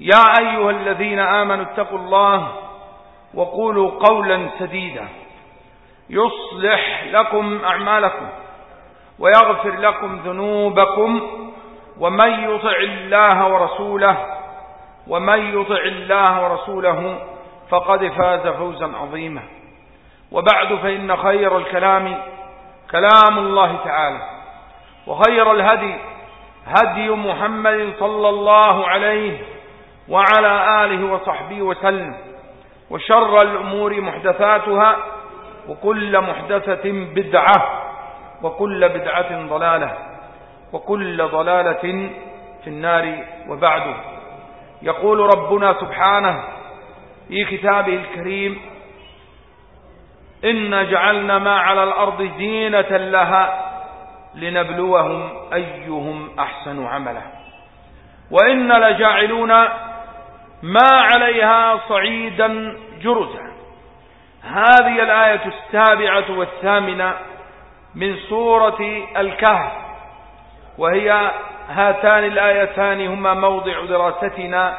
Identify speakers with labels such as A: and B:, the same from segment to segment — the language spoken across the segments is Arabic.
A: يا أيها الذين آمنوا اتقوا الله وقولوا قولا سديدا. يصلح لكم أعمالكم ويغفر لكم ذنوبكم ومن يطع الله ورسوله ومن يطع الله ورسوله فقد فاز فوزا عظيما. وبعد فإن خير الكلام كلام الله تعالى وخير الهدي هدي محمد صلى الله عليه وعلى آله وصحبه وسلم. وشر الأمور محدثاتها وكل محدثة بدعة وكل بدعة ضلالة وكل ضلالة في النار وبعد. يقول ربنا سبحانه في كتابه الكريم إن جعلنا ما على الأرض زينة لها لنبلوهم أيهم أحسن عملا. وإن لجاعلون ما عليها صعيدا جرزا. هذه الآية السابعة والثامنة من سورة الكهف. وهي هاتان الآيتان هما موضع دراستنا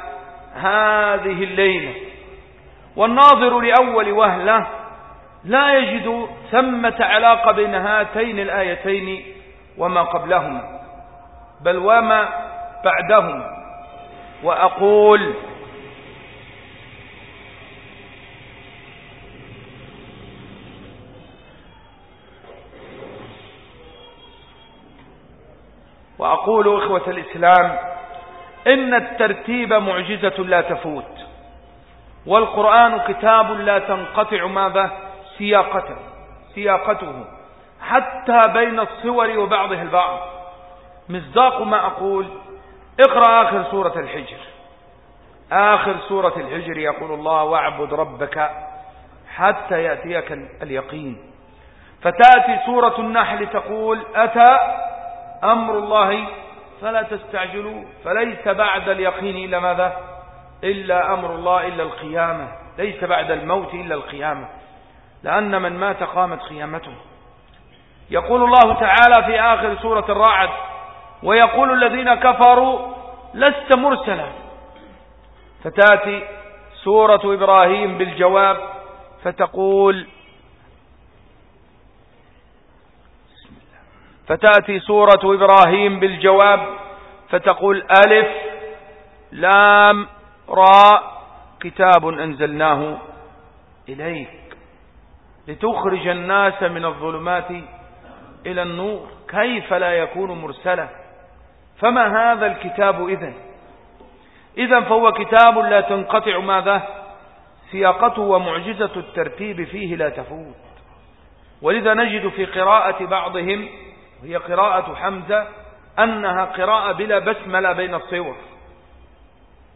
A: هذه الليلة. والناظر لأول وهلة لا يجد ثمة علاقة بين هاتين الآيتين وما قبلهما بل وما بعدهما. وأقول وأقول إخوة الإسلام إن الترتيب معجزة لا تفوت والقرآن كتاب لا تنقطع ماذا سياقته سياقته حتى بين الصور وبعضها البعض. مصداق ما أقول اقرأ آخر سورة الحجر. آخر سورة الحجر يقول الله واعبد ربك حتى يأتيك اليقين فتأتي سورة النحل تقول أتى أمر الله فلا تستعجلوا فليس بعد اليقين إلا ماذا؟ إلا أمر الله إلا القيامة ليس بعد الموت إلا القيامة لأن من مات قامت قيامته. يقول الله تعالى في آخر سورة الرعد ويقول الذين كفروا لست مرسلا. فتأتي سورة إبراهيم بالجواب فتقول فتأتي سورة إبراهيم بالجواب فتقول ألف لام راء كتاب أنزلناه إليك لتخرج الناس من الظلمات إلى النور. كيف لا يكون مرسلا؟ فما هذا الكتاب إذن؟ إذن فهو كتاب لا تنقطع ماذا؟ سياقته ومعجزة الترتيب فيه لا تفوت. ولذا نجد في قراءة بعضهم وهي قراءة حمزة أنها قراءة بلا بسملة بين الصور.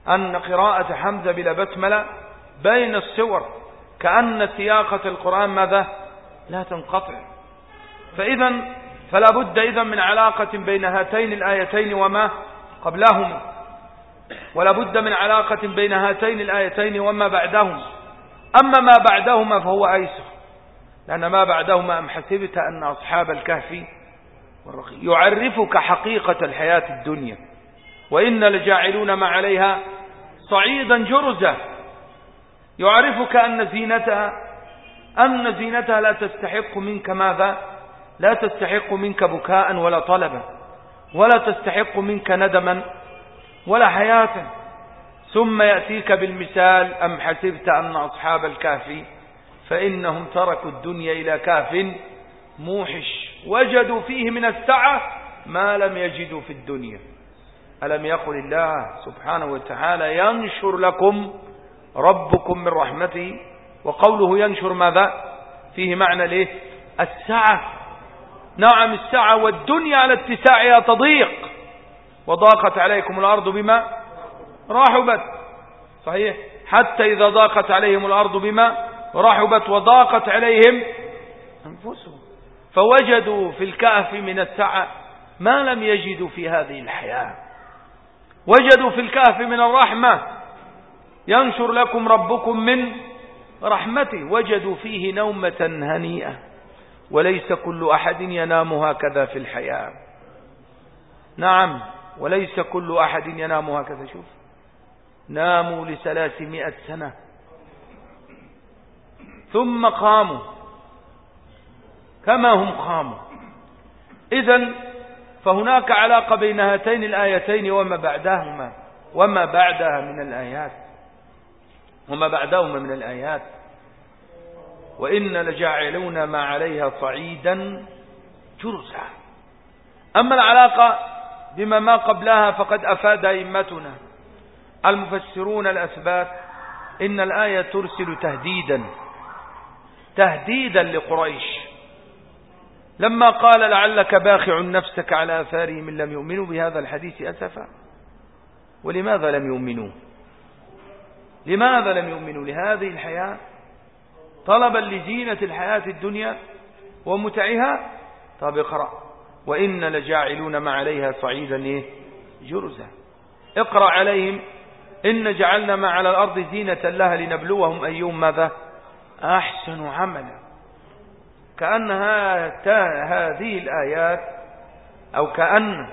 A: أن قراءة حمزة بلا بسملة بين الصور. كأن سياقة القرآن ماذا؟ لا تنقطع. فإذا فلا بد إذا من علاقة بين هاتين الآيتين وما قبلهما. ولا بد من علاقة بين هاتين الآيتين وما بعدهما. أما ما بعدهما فهو أيسر. لأن ما بعدهما أم حسبت أن أصحاب الكهف يعرفك حقيقة الحياة الدنيا. وإن لجاعلون ما عليها صعيدا جرزا يعرفك أن زينتها أن زينتها لا تستحق منك ماذا؟ لا تستحق منك بكاء ولا طلبا ولا تستحق منك ندما ولا حياة. ثم يأتيك بالمثال أم حسبت أن أصحاب الكهف فإنهم تركوا الدنيا إلى كهف موحش؟ وجدوا فيه من السعة ما لم يجدوا في الدنيا. ألم يقل الله سبحانه وتعالى ينشر لكم ربكم من رحمته وقوله ينشر ماذا؟ فيه معنى ليه؟ السعة. نعم السعة والدنيا على اتساعها تضيق. وضاقت عليكم الأرض بما رحبت. صحيح؟ حتى إذا ضاقت عليهم الأرض بما رحبت وضاقت عليهم أنفسهم. فوجدوا في الكهف من السعة ما لم يجدوا في هذه الحياة. وجدوا في الكهف من الرحمة. ينشر لكم ربكم من رحمته. وجدوا فيه نومة هنيئة. وليس كل أحد ينام هكذا في الحياة. نعم وليس كل أحد ينام هكذا. شوف ناموا لثلاثمائة سنة. ثم قاموا. كما هم قاموا. إذا فهناك علاقة بين هاتين الآيتين وما بعدهما وما بعدها من الآيات. وما بعدهما من الآيات. وإن لجاعلون ما عليها صعيدا جرزا. أما العلاقة بما ما قبلها فقد أفاد أئمتنا المفسرون الأثبات إن الآية ترسل تهديدا تهديدا لقريش. لما قال لعلك باخع نفسك على آثارهم من لم يؤمنوا بهذا الحديث أسفا ولماذا لم يؤمنوا؟ لماذا لم يؤمنوا؟ لهذه الحياة؟ طلبا لزينة الحياة الدنيا ومتعها؟ طب اقرأ. وإن لجاعلون ما عليها صعيدا إيه؟ جرزا. اقرأ عليهم. إن جعلنا ما على الأرض زينة لها لنبلوهم أيهم ماذا؟ أحسن عملا. كأن هذه الآيات أو كأن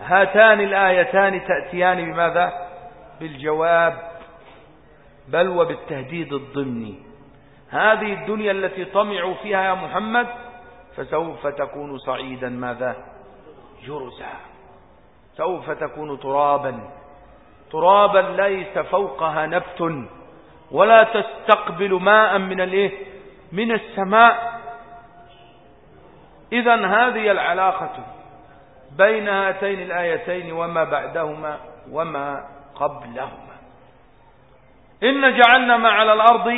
A: هاتان الآيتان تأتيان بماذا؟ بالجواب بل وبالتهديد الضمني هذه الدنيا التي طمعوا فيها يا محمد فسوف تكون صعيدا ماذا؟ جرزا. سوف تكون ترابا. ترابا ليس فوقها نبت ولا تستقبل ماء من الإيه؟ من السماء. اذا هذه العلاقة بين هاتين الآيتين وما بعدهما وما قبلهما. إن جعلنا ما على الأرض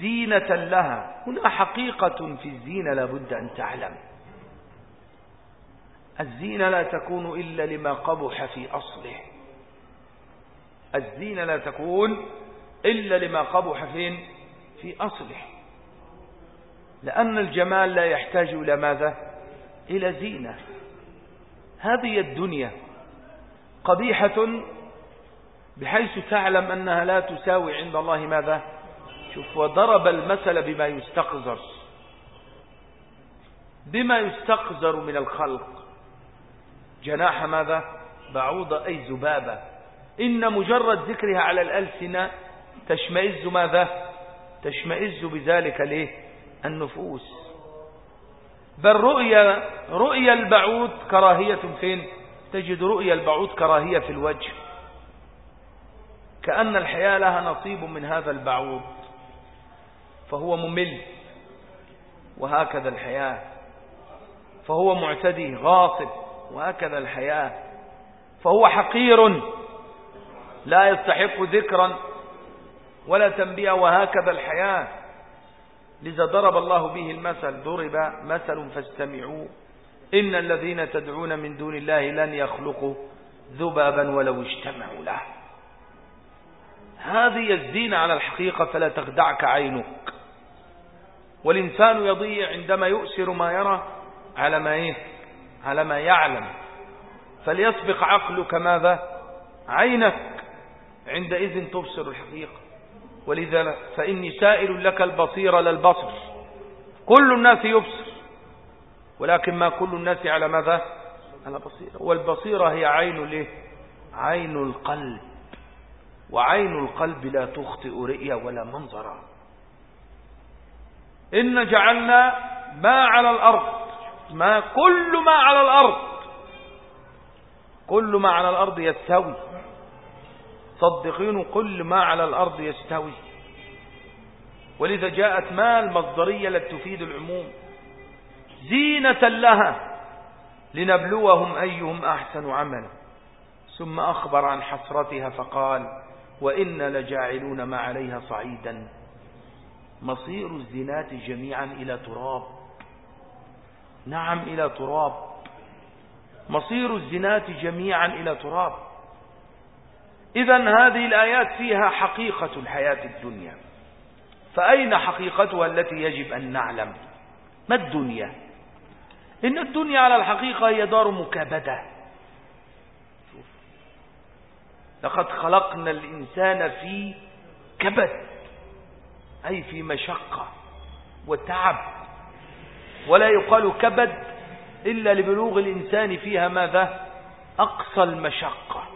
A: زينة لها. هنا حقيقة في الزينة لابد أن تعلم. الزينة لا تكون إلا لما قبح في أصله. الزينة لا تكون إلا لما قبح فين؟ في أصله. لأن الجمال لا يحتاج إلى ماذا؟ إلى زينة. هذه الدنيا قبيحة بحيث تعلم أنها لا تساوي عند الله ماذا؟ شوف وضرب المثل بما يستقذر. بما يستقذر من الخلق. جناح ماذا؟ بعوضة أي زبابة إن مجرد ذكرها على الألسنة تشمئز ماذا؟ تشمئز بذلك ليه؟ النفوس. بل رؤيا رؤيا البعوض كراهية فين؟ تجد رؤيا البعوض كراهية في الوجه. كأن الحياة لها نصيب من هذا البعوض فهو ممل. وهكذا الحياة. فهو معتدي غاصب. وهكذا الحياة. فهو حقير لا يستحق ذكرا ولا تنبيه وهكذا الحياة. لذا ضرب الله به المثل ضرب مثل فاستمعوا. إن الذين تدعون من دون الله لن يخلقوا ذبابا ولو اجتمعوا له. هذه الزينة على الحقيقة فلا تخدعك عينك. والإنسان يضيع عندما يؤسر ما يرى على ما إيه؟ على ما يعلم. فليسبق عقلك ماذا؟ عينك. عندئذ تبصر الحقيقة. ولذا فإني سائل لك البصير للبصر. كل الناس يبصر ولكن ما كل الناس على ماذا؟ على بصيرة. والبصيرة هي عين له عين القلب. وعين القلب لا تخطئ رئية ولا منظرا. إن جعلنا ما على الأرض ما كل ما على الأرض كل ما على الأرض يستوي. صدقين كل ما على الأرض يستوي. ولذا جاءت ما المصدرية التي تفيد العموم. زينة لها لنبلوهم أيهم أحسن عملا. ثم أخبر عن حسرتها فقال وإن لجاعلون ما عليها صعيدا. مصير الزنات جميعا إلى تراب. نعم إلى تراب. مصير الزنات جميعا إلى تراب. إذا هذه الآيات فيها حقيقة الحياة الدنيا. فأين حقيقتها التي يجب أن نعلم؟ ما الدنيا؟ إن الدنيا على الحقيقة هي دار مكابدة. لقد خلقنا الإنسان في كبد أي في مشقة وتعب. ولا يقال كبد إلا لبلوغ الإنسان فيها ماذا؟ أقصى المشقة.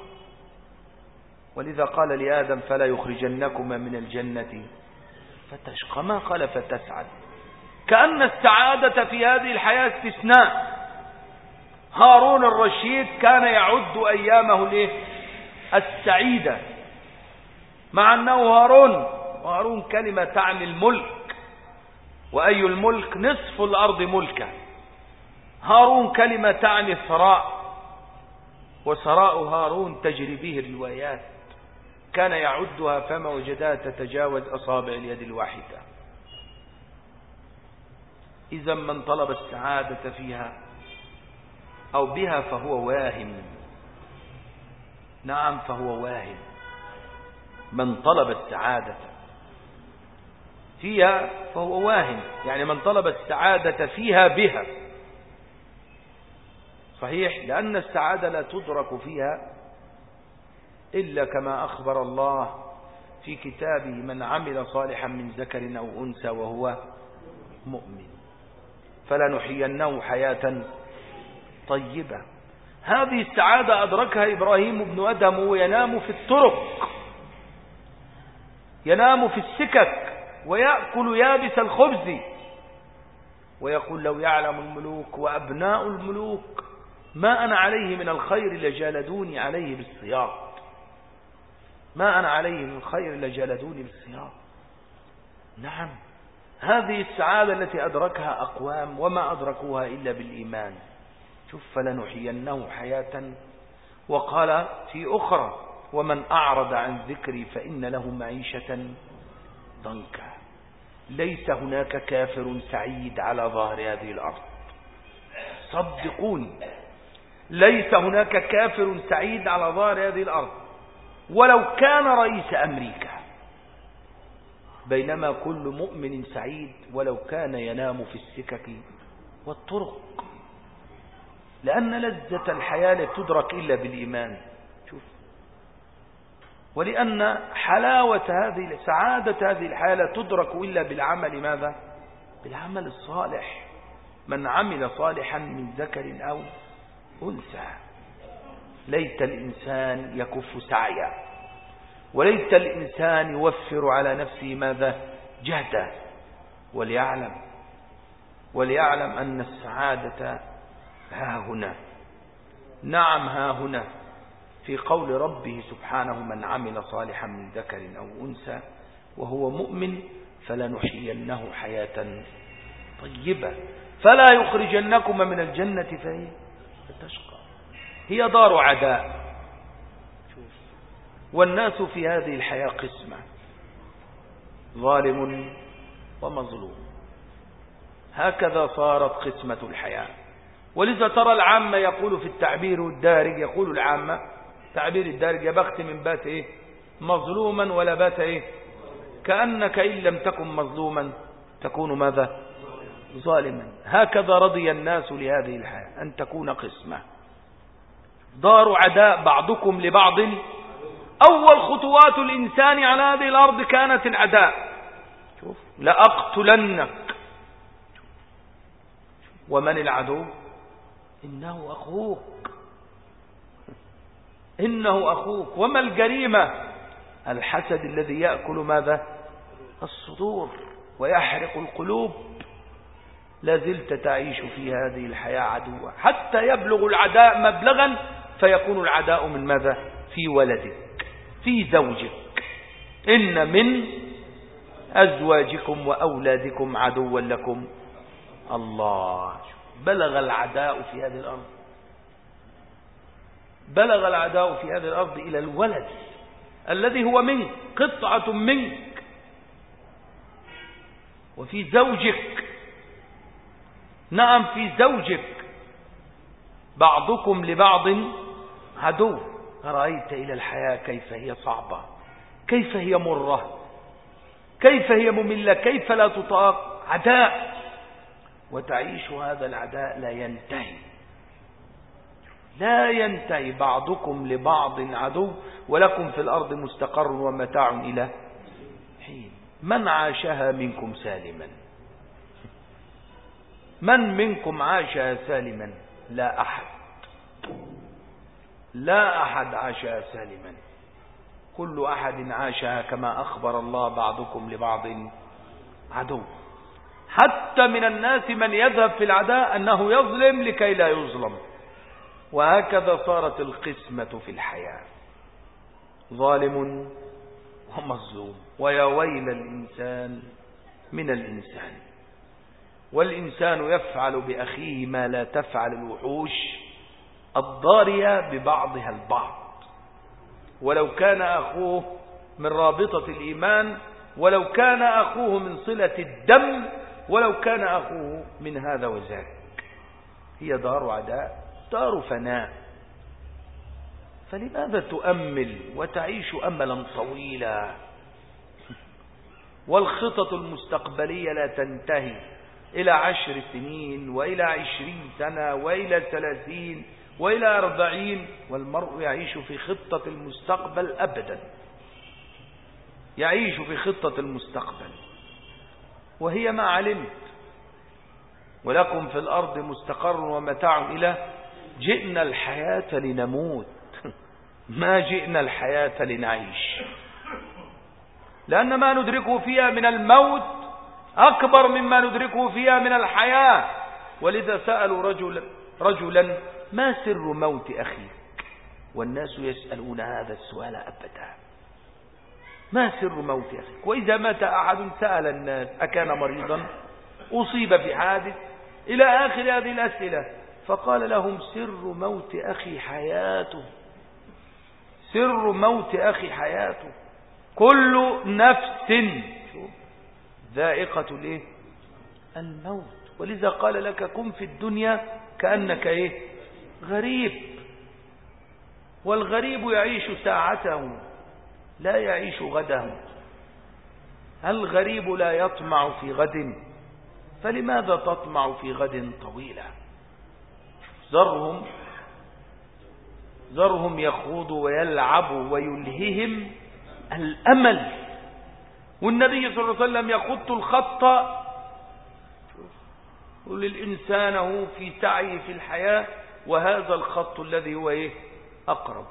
A: ولذا قال لآدم فلا يخرجنكما من الجنة. فتشقى. ما قال فتسعد. كأن السعادة في هذه الحياة استثناء. هارون الرشيد كان يعد أيامه ليه؟ السعيدة. مع أنه هارون وهارون كلمة تعني الملك. وأي الملك؟ نصف الأرض ملكا. هارون كلمة تعني الثراء وثراء هارون تجري به الروايات. كان يعدها فما وجدها تتجاوز أصابع اليد الواحدة. إذا من طلب السعادة فيها أو بها فهو واهم نعم فهو واهم من طلب السعادة فيها فهو واهم يعني من طلب السعادة فيها بها. صحيح؟ لأن السعادة لا تدرك فيها إلا كما أخبر الله في كتابه من عمل صالحا من ذكر أو أنثى وهو مؤمن. فلنحيينه حياة طيبة. هذه السعادة أدركها إبراهيم بن أدم وينام في الطرق. ينام في السكك ويأكل يابس الخبز. ويقول لو يعلم الملوك وأبناء الملوك ما أنا عليه من الخير لجالدوني عليه بالصيام. ما أنا عليه من الخير لجالدوني بالصيام نعم هذه السعادة التي أدركها أقوام وما أدركوها إلا بالإيمان. شوف فلنحيينه حياة. وقال في أخرى ومن أعرض عن ذكري فإن له معيشة ضنكا. ليس هناك كافر سعيد على ظهر هذه الأرض. صدقوني ليس هناك كافر سعيد على ظهر هذه الأرض. ولو كان رئيس أمريكا. بينما كل مؤمن سعيد ولو كان ينام في السكك والطرق. لأن لذة الحياة لا تدرك إلا بالإيمان. شوف. ولأن حلاوة هذه سعادة هذه الحياة لا تدرك إلا بالعمل. ماذا؟ بالعمل الصالح. من عمل صالحا من ذكر أو أنثى. ليت الإنسان يكف سعيا وليت الإنسان يوفر على نفسه ماذا؟ جهدا وليعلم وليعلم أن السعادة ها هنا نعم ها هنا في قول ربه سبحانه من عمل صالحا من ذكر أو أنثى وهو مؤمن فلنحيينه حياة طيبة فلا يخرجنكم من الجنة فهي فتشقى هي دار عداء. والناس في هذه الحياة قسمة. ظالم ومظلوم. هكذا صارت قسمة الحياة. ولذا ترى العامة يقول في التعبير الدارج يقول العامة تعبير الدارج يا بخت من بات إيه؟ مظلوما ولا بات إيه؟ كأنك إن لم تكن مظلوما تكون ماذا؟ ظالما. هكذا رضي الناس لهذه الحياة أن تكون قسمة. دار عداء بعضكم لبعض. أول خطوات الإنسان على هذه الأرض كانت العداء. لأقتلنك. ومن العدو؟ إنه أخوك. إنه أخوك. وما الجريمة؟ الحسد الذي يأكل ماذا؟ الصدور ويحرق القلوب. لازلت تعيش في هذه الحياة عدوة حتى يبلغ العداء مبلغا فيكون العداء من ماذا؟ في ولدك في زوجك. إن من أزواجكم وأولادكم عدوا لكم. الله بلغ العداء في هذه الأرض. بلغ العداء في هذه الأرض إلى الولد الذي هو منك قطعة منك. وفي زوجك. نعم في زوجك. بعضكم لبعض عدو أرأيت إلى الحياة كيف هي صعبة؟ كيف هي مرة؟ كيف هي مملة؟ كيف لا تطاق؟ عداء. وتعيش هذا العداء لا ينتهي. لا ينتهي بعضكم لبعض عدو ولكم في الأرض مستقر ومتاع إلى حين. من عاشها منكم سالما؟ من منكم عاشها سالما؟ لا أحد. لا أحد عاشها سالما. كل أحد عاشها كما أخبر الله بعضكم لبعض عدو. حتى من الناس من يذهب في العداء أنه يظلم لكي لا يظلم. وهكذا صارت القسمة في الحياة. ظالم ومظلوم. ويا ويل الإنسان من الإنسان. والإنسان يفعل بأخيه ما لا تفعل الوحوش. الضارية ببعضها البعض. ولو كان أخوه من رابطة الإيمان ولو كان أخوه من صلة الدم ولو كان أخوه من هذا وذاك. هي دار عداء دار فناء. فلماذا تؤمل وتعيش أملا طويلا؟ والخطط المستقبلية لا تنتهي إلى عشر سنين وإلى عشرين سنة وإلى ثلاثين. وإلى أربعين والمرء يعيش في خطة المستقبل أبدا. يعيش في خطة المستقبل. وهي ما علمت. ولكم في الأرض مستقر ومتاع إلى جئنا الحياة لنموت. ما جئنا الحياة لنعيش. لأن ما ندركه فيها من الموت أكبر مما ندركه فيها من الحياة. ولذا سألوا رجلا, رجلا ما سر موت أخيك؟ والناس يسألون هذا السؤال أبدا. ما سر موت أخيك؟ وإذا مات أحد سأل الناس أكان مريضا؟ أصيب في حادث؟ إلى آخر هذه الأسئلة. فقال لهم سر موت أخي حياته. سر موت أخي حياته. كل نفس. ذائقة الإيه؟ الموت. ولذا قال لك كن في الدنيا كأنك إيه؟ غريب. والغريب يعيش ساعته لا يعيش غده. الغريب لا يطمع في غد فلماذا تطمع في غد طويلة ذرهم ذرهم يخوضوا ويلعبوا ويلههم الأمل. والنبي صلى الله عليه وسلم يخط الخط. للإنسان في سعي في الحياة. وهذا الخط الذي هو إيه؟ أقرب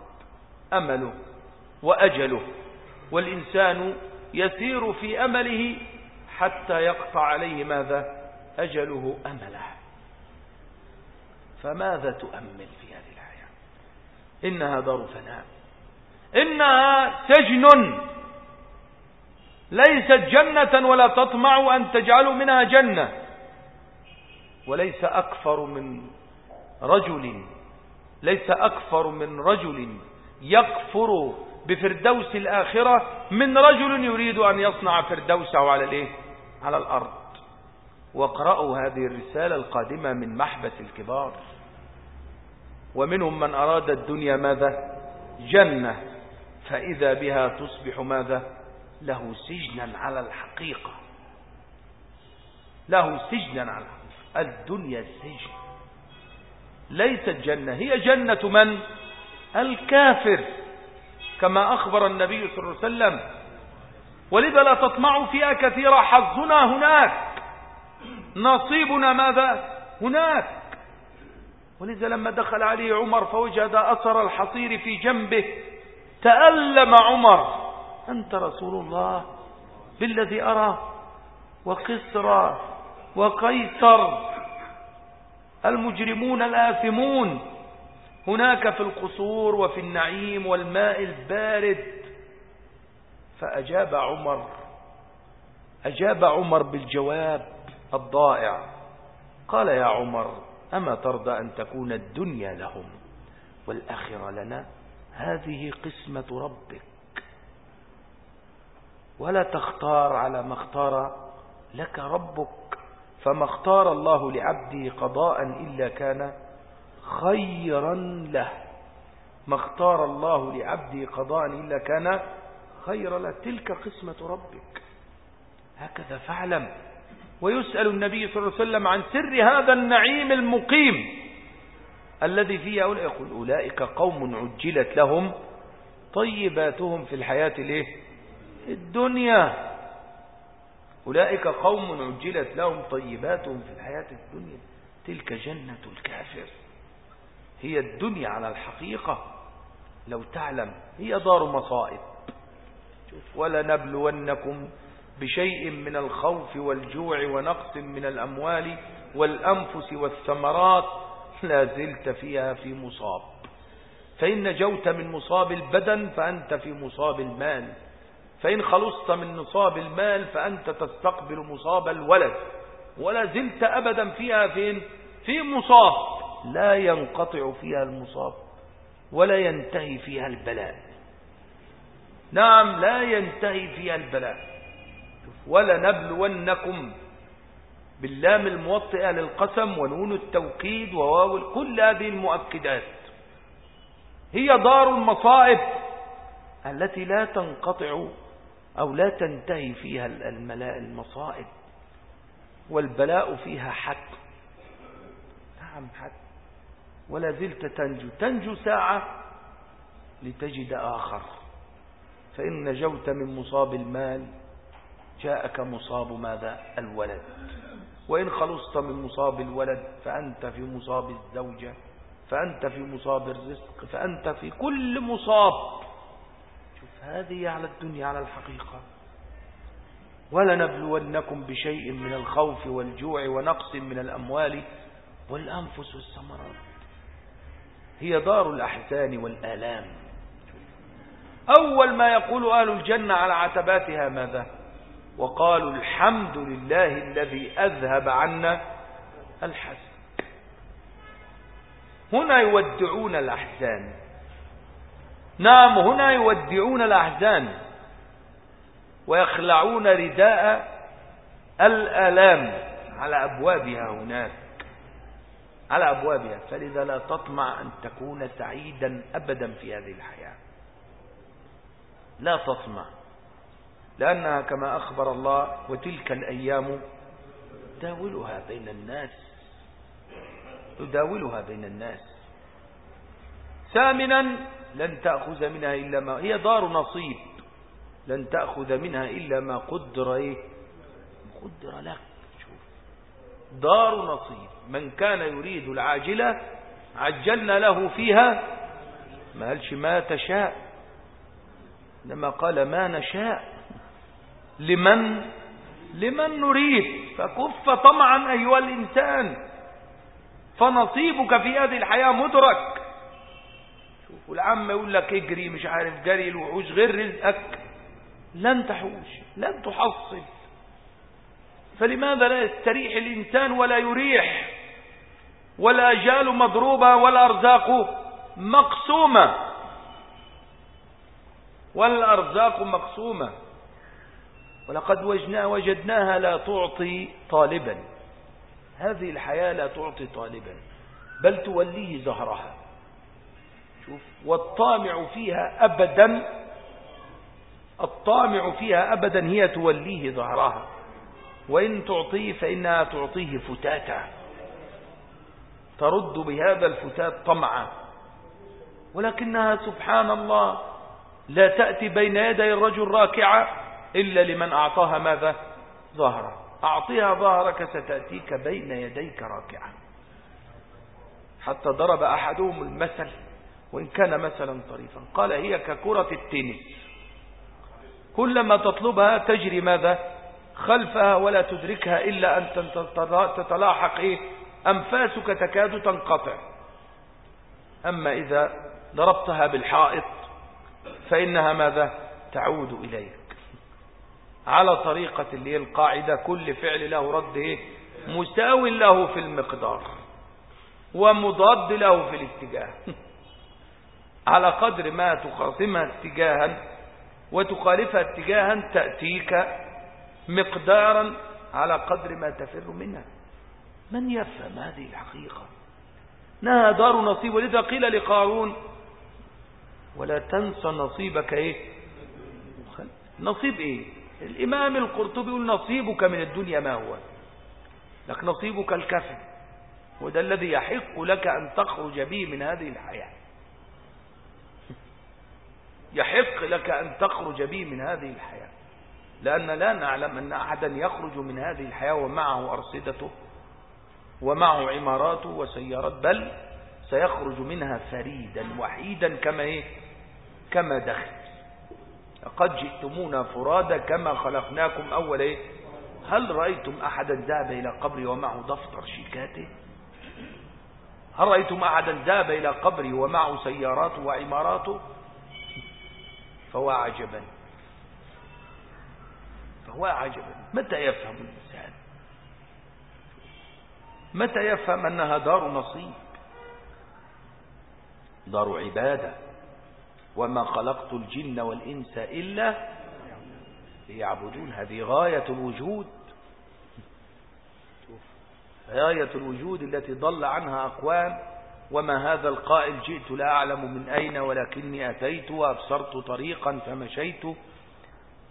A: أمله وأجله. والإنسان يسير في أمله حتى يقطع عليه ماذا؟ أجله أمله. فماذا تؤمل في هذه الحياة إنها دار فناء. إنها سجن. ليست جنة ولا تطمع أن تجعلوا منها جنة. وليس أكثر من رجل ليس أكثر من رجل يكفر بفردوس الآخرة من رجل يريد أن يصنع فردوسه على الإيه؟ على الأرض. واقرأوا هذه الرسالة القادمة من محبس الكبار. ومنهم من أراد الدنيا ماذا؟ جنة. فإذا بها تصبح ماذا؟ له سجنا على الحقيقة. له سجنا على الدنيا السجن ليست جنة. هي جنة من؟ الكافر كما أخبر النبي صلى الله عليه وسلم. ولذا لا تطمعوا فيها كثيرا حظنا هناك. نصيبنا ماذا؟ هناك. ولذا لما دخل عليه عمر فوجد أثر الحصير في جنبه. تألم عمر. أنت رسول الله بالذي أرى وقسرى وقيصر المجرمون الآثمون. هناك في القصور وفي النعيم والماء البارد. فأجاب عمر. أجاب عمر بالجواب الضائع. قال يا عمر أما ترضى أن تكون الدنيا لهم والآخرة لنا؟ هذه قسمة ربك. ولا تختار على ما اختار لك ربك. فما اختار الله لعبده قضاء إلا كان خيرا له. ما اختار الله لعبده قضاء إلا كان خيرا له. تلك قسمة ربك. هكذا فاعلم. ويسأل النبي صلى الله عليه وسلم عن سر هذا النعيم المقيم الذي فيه يقول أولئك قوم عجلت لهم طيباتهم في الحياة الايه الدنيا. أولئك قوم عجلت لهم طيباتهم في الحياة الدنيا. تلك جنة الكافر. هي الدنيا على الحقيقة. لو تعلم هي دار مصائب. ولا نبلونكم بشيء من الخوف والجوع ونقص من الأموال والأنفس والثمرات. لا زلت فيها في مصاب. فإن نجوت من مصاب البدن فأنت في مصاب المال. فإن خلصت من مصاب المال فأنت تستقبل مصاب الولد. ولا زلت أبدا فيها فين؟ في مصاب. لا ينقطع فيها المصاب ولا ينتهي فيها البلاء. نعم لا ينتهي فيها البلاء. ولنبلونكم باللام الموطئة للقسم ونون التوكيد وواو كل هذه المؤكدات. هي دار المصائب التي لا تنقطع أو لا تنتهي فيها المصائب والبلاء فيها حد نعم حد ولا زلت تنجو. تنجو ساعة لتجد آخر. فإن نجوت من مصاب المال جاءك مصاب ماذا؟ الولد. وإن خلصت من مصاب الولد فأنت في مصاب الزوجة فأنت في مصاب الرزق فأنت في كل مصاب. هذه على الدنيا على الحقيقة. ولنبلونكم بشيء من الخوف والجوع ونقص من الأموال والأنفس والثمرات هي دار الأحزان والآلام. أول ما يقول أهل الجنة على عتباتها ماذا؟ وقالوا الحمد لله الذي أذهب عنا الحزن. هنا يودعون الأحزان. نعم هنا يودعون الأحزان ويخلعون رداء الآلام على أبوابها هناك. على أبوابها. فلذا لا تطمع أن تكون سعيدا أبدا في هذه الحياة. لا تطمع. لأنها كما أخبر الله وتلك الأيام تداولها بين الناس. تداولها بين الناس. ثامنا لن تأخذ منها إلا ما هي دار نصيب. لن تأخذ منها إلا ما قدر إيه؟ قدر لك. شوف. دار نصيب. من كان يريد العاجلة عجلنا له فيها. ما قالش ما تشاء. لما قال ما نشاء. لمن؟ لمن نريد. فكف طمعا أيها الإنسان. فنصيبك في هذه الحياة مدرك. شوفوا العم يقول لك اجري مش عارف جري الوحوش غير رزقك. لن تحوش لن تحصل فلماذا لا يستريح الإنسان ولا يريح؟ والأجال مضروبة والأرزاق مقسومة. والأرزاق مقسومة. ولقد وجدناها لا تعطي طالبا. هذه الحياة لا تعطي طالبا بل توليه زهرها. شوف والطامع فيها أبدا الطامع فيها أبدا هي توليه ظهرها. وإن تعطيه فإنها تعطيه فتاتا. ترد بهذا الفتات طمعا. ولكنها سبحان الله لا تأتي بين يدي الرجل راكعة إلا لمن أعطاها ماذا؟ ظهرا أعطيها ظهرك ستأتيك بين يديك راكعا حتى ضرب أحدهم المثل وإن كان مثلا طريفا. قال هي ككرة التنس كلما تطلبها تجري ماذا؟ خلفها ولا تدركها إلا أن تتلاحق إيه؟ أنفاسك تكاد تنقطع. أما إذا ضربتها بالحائط فإنها ماذا؟ تعود إليك. على طريقة اللي هي القاعدة كل فعل له رد إيه؟ مساو له في المقدار ومضاد له في الاتجاه. على قدر ما تخاصمها اتجاها وتخالفها اتجاها تأتيك مقدارا على قدر ما تفر منها. من يفهم هذه الحقيقة؟ نهى دار نصيب. ولذا قيل لقارون ولا تنسى نصيبك إيه؟ نصيب إيه؟ الإمام القرطبي يقول نصيبك من الدنيا ما هو؟ لك نصيبك الكفن وده الذي يحق لك أن تخرج به من هذه الحياة. يحق لك أن تخرج به من هذه الحياة. لأن لا نعلم أن أحدا يخرج من هذه الحياة ومعه أرصدته ومعه عماراته وسيارات بل سيخرج منها فريدا وحيدا كما إيه؟ كما دخل. قد جئتمونا فرادا كما خلقناكم أول إيه؟ هل رأيتم أحدا ذهب إلى قبري ومعه دفتر شيكاته؟ هل رأيتم أحدا ذهب إلى قبري ومعه سياراته وعماراته؟ فهو عجبا. فهو عجبا. متى يفهم الإنسان؟ متى يفهم أنها دار نصيب؟ دار عبادة. وما خلقت الجن والإنس إلا ليعبدون. هذه غاية الوجود. غاية الوجود التي ضل عنها أقوام وما هذا القائل جئت لا أعلم من أين ولكني أتيت وأبصرت طريقا فمشيت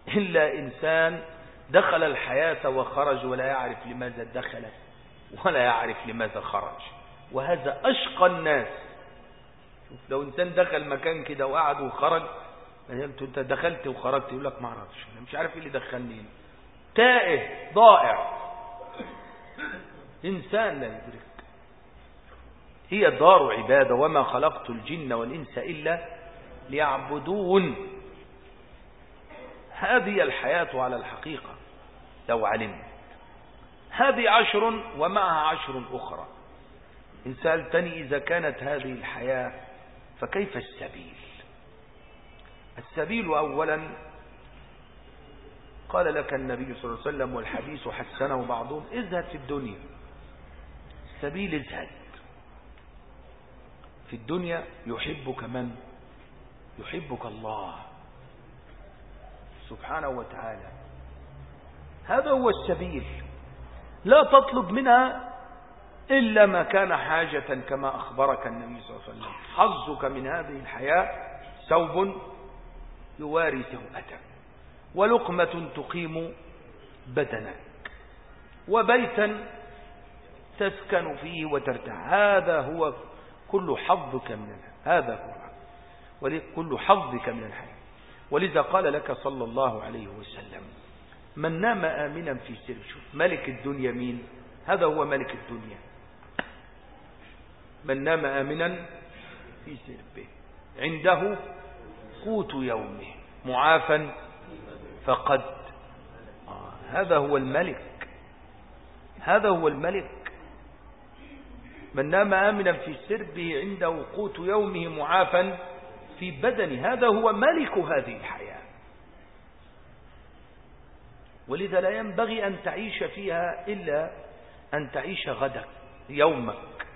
A: إلا إنسان دخل الحياة وخرج ولا يعرف لماذا دخل ولا يعرف لماذا خرج وهذا أشقى الناس شوف لو إنسان دخل مكان كده وقعد وخرج أنت دخلت وخرجت يقول لك ما أعرفش أنا مش عارف إيه اللي دخلني. تائه ضائع. إنسان لا يدرك. هي دار عبادة وما خلقت الجن والإنس إلا ليعبدون. هذه الحياة على الحقيقة لو علمت هذه عشر ومعها عشر أخرى. إن سألتني إذا كانت هذه الحياة فكيف السبيل؟ السبيل أولا قال لك النبي صلى الله عليه وسلم والحديث حسنه بعضهم ازهد في الدنيا. السبيل ازهد. في الدنيا يحبك من؟ يحبك الله سبحانه وتعالى. هذا هو السبيل. لا تطلب منها إلا ما كان حاجة كما أخبرك النبي صلى الله عليه وسلم. حظك من هذه الحياة ثوب يواري سوءتك ولقمة تقيم بدنك وبيتا تسكن فيه وترتاح. هذا هو كل حظك من هذا هو كل حظك من الحياة. ولذا قال لك صلى الله عليه وسلم من نام آمنا في سر شوف ملك الدنيا مين؟ هذا هو ملك الدنيا. من نام آمنا في سربه عنده قوت يومه. معافا فقد. آه هذا هو الملك. هذا هو الملك. من نام آمنا في سربه عنده قوت يومه معافا في بدنه هذا هو ملك هذه الحياة. ولذا لا ينبغي أن تعيش فيها إلا أن تعيش غدا يومك.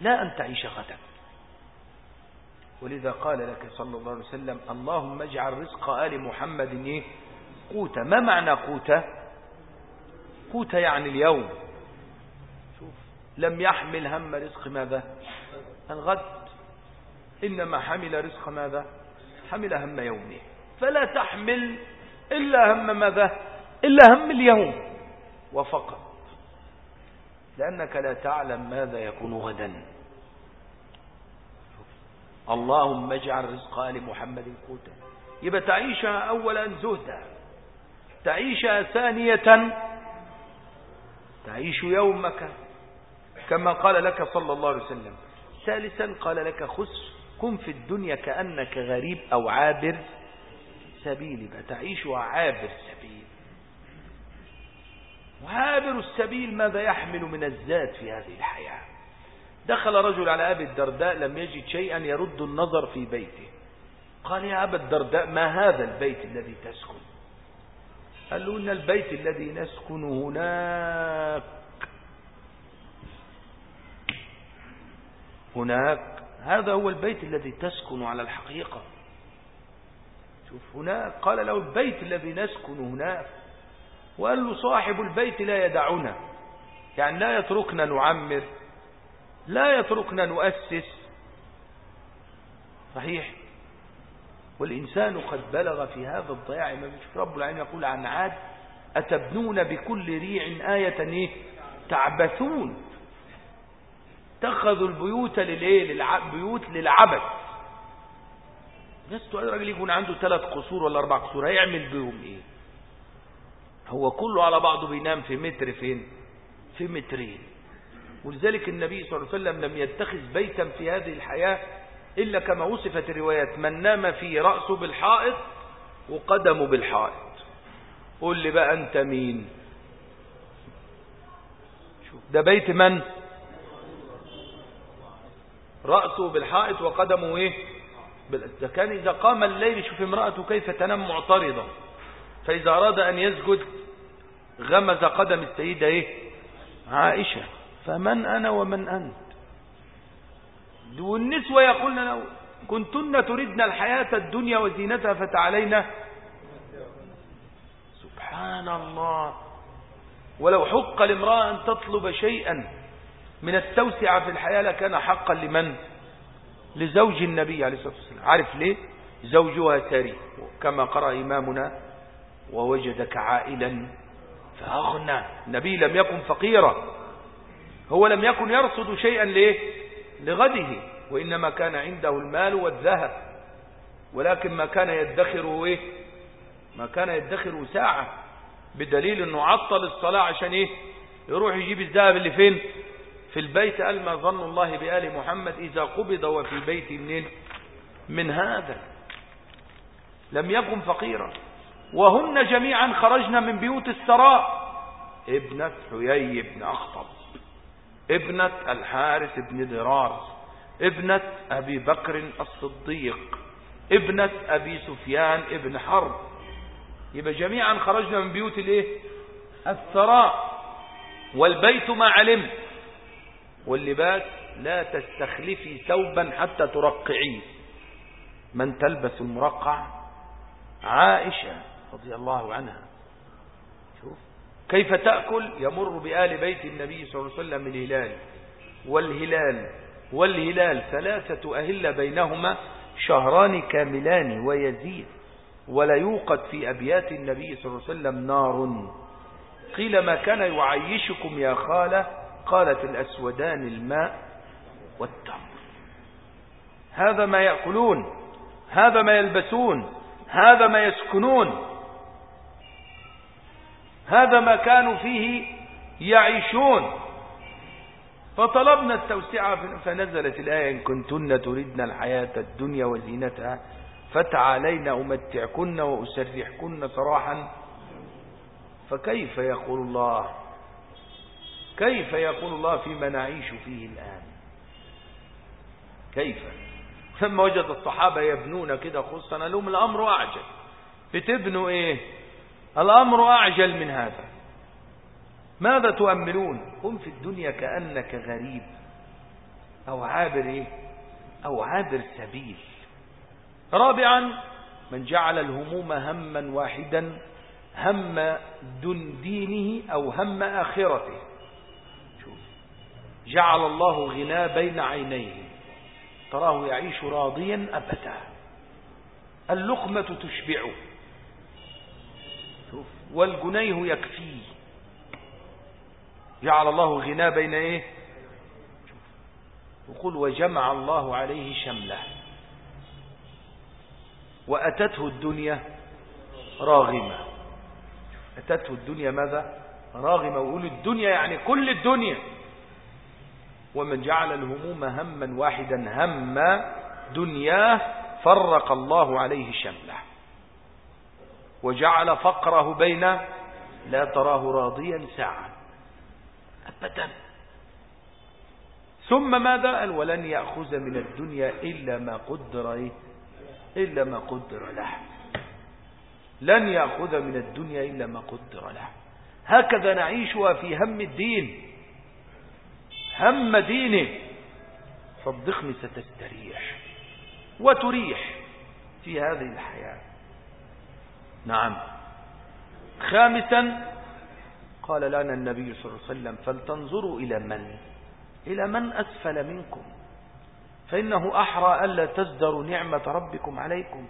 A: لا أن تعيش غدا. ولذا قال لك صلى الله عليه وسلم اللهم اجعل رزق آل محمد؟ قوتا. ما معنى قوتا؟ قوتا يعني اليوم. لم يحمل هم رزق ماذا؟ الغد. إنما حمل رزق ماذا؟ حمل هم يومه. فلا تحمل إلا هم ماذا؟ إلا هم اليوم وفقط. لأنك لا تعلم ماذا يكون غدا. اللهم اجعل رزق آل محمد قوتا يبقى تعيشها أولا زهدا. تعيشها ثانية. تعيش يومك. كما قال لك صلى الله عليه وسلم. ثالثا قال لك خس كن في الدنيا كأنك غريب أو عابر سبيل تعيش عابر سبيل. وعابر السبيل ماذا يحمل من الزاد في هذه الحياة؟ دخل رجل على أبي الدرداء لم يجد شيئا يرد النظر في بيته. قال يا أبا الدرداء ما هذا البيت الذي تسكن؟ قال له إن البيت الذي نسكن هناك هناك هذا هو البيت الذي تسكن على الحقيقة. شوف هناك قال له البيت الذي نسكن هناك. وقال له صاحب البيت لا يدعنا. يعني لا يتركنا نعمر لا يتركنا نؤسس. صحيح؟ والإنسان قد بلغ في هذا الضياع ما رب العالمين يقول عن عاد أتبنون بكل ريع آية إيه؟ تعبثون. اتخذوا البيوت للإيه. بيوت للعبث ناس تقول راجل يكون عنده ثلاث قصور ولا أربع قصور هيعمل بيهم إيه؟ هو كله على بعضه بينام في متر فين؟ في مترين. ولذلك النبي صلى الله عليه وسلم لم يتخذ بيتا في هذه الحياة إلا كما وصفت الروايات من نام في رأسه بالحائط وقدمه بالحائط. قول لي بقى أنت مين؟ ده بيت من؟ رأسه بالحائط وقدمه إيه؟ ده كان إذا قام الليل شوف امرأته كيف تنام معترضة. فإذا أراد أن يسجد غمز قدم السيدة إيه؟ عائشة. فمن أنا ومن أنت؟ والنسوة يقولن لو كنتن تردن الحياة الدنيا وزينتها فتعالينا. سبحان الله. ولو حق لامرأة أن تطلب شيئا من التوسعة في الحياة لكان حقا لمن؟ لزوج النبي عليه الصلاة والسلام. عارف ليه؟ زوجها ثري كما قرأ إمامنا ووجدك عائلا فأغنى النبي لم يكن فقيرا. هو لم يكن يرصد شيئا ليه؟ لغده. وإنما كان عنده المال والذهب. ولكن ما كان يدخره إيه؟ ما كان يدخره ساعة. بدليل أنه عطل الصلاة عشان إيه؟ يروح يجيب الذهب اللي فين؟ في البيت قال ما ظن الله بآل محمد إذا قبض وفي البيت منين من هذا؟ لم يكن فقيرا. وهن جميعا خرجنا من بيوت السراء. ابنة حيي بن أخطب. ابنة الحارث بن درار. ابنة أبي بكر الصديق. ابنة أبي سفيان ابن حرب. يبقى جميعا خرجنا من بيوت الإيه؟ الثراء والبيت ما علمت. واللباس لا تستخلفي ثوبا حتى ترقعيه. من تلبس المرقع؟ عائشة رضي الله عنها. شوف كيف تأكل؟ يمر بآل بيت النبي صلى الله عليه وسلم الهلال. والهلال والهلال ثلاثة أهل بينهما شهران كاملان ويزيد ولا يوقد في أبيات النبي صلى الله عليه وسلم نار. قيل ما كان يعيشكم يا خالة؟ قالت الأسودان الماء والتمر. هذا ما يأكلون هذا ما يلبسون هذا ما يسكنون. هذا ما كانوا فيه يعيشون. فطلبنا التوسعة فنزلت الآية إن كنتن تردن الحياة الدنيا وزينتها فتعالين أمتعكن وأسرحكن صراحا فكيف يقول الله؟ كيف يقول الله فيما نعيش فيه الآن؟ كيف؟ ثم وجد الصحابة يبنون كده خصا لهم الأمر أعجل. بتبنوا إيه؟ الأمر أعجل من هذا. ماذا تؤملون؟ قم في الدنيا كأنك غريب. أو عابر إيه؟ أو عابر سبيل. رابعا من جعل الهموم هما واحدا هم دينه أو هم آخرته. جعل الله غناه بين عينيه. تراه يعيش راضيا أبدا. اللقمة تشبعه. والجنيه يكفيه. جعل الله غناه بين إيه؟ وقل وجمع الله عليه شمله. وأتته الدنيا راغمة. أتته الدنيا ماذا؟ راغمة. ويقول الدنيا يعني كل الدنيا. ومن جعل الهموم هما واحدا هم دنياه فرق الله عليه شمله. وجعل فقره بين لا تراه راضيا ساعة. أبدا. ثم ماذا؟ قال ولن يأخذ من الدنيا إلا ما قدر إيه؟ إلا ما قدر له. لن يأخذ من الدنيا إلا ما قدر له. هكذا نعيشها في هم الدين. هم دينه. صدقني ستستريح وتريح في هذه الحياة. نعم. خامسا قال لنا النبي صلى الله عليه وسلم فلتنظروا إلى من؟ إلى من أسفل منكم. فإنه أحرى ألا تزدروا نعمة ربكم عليكم.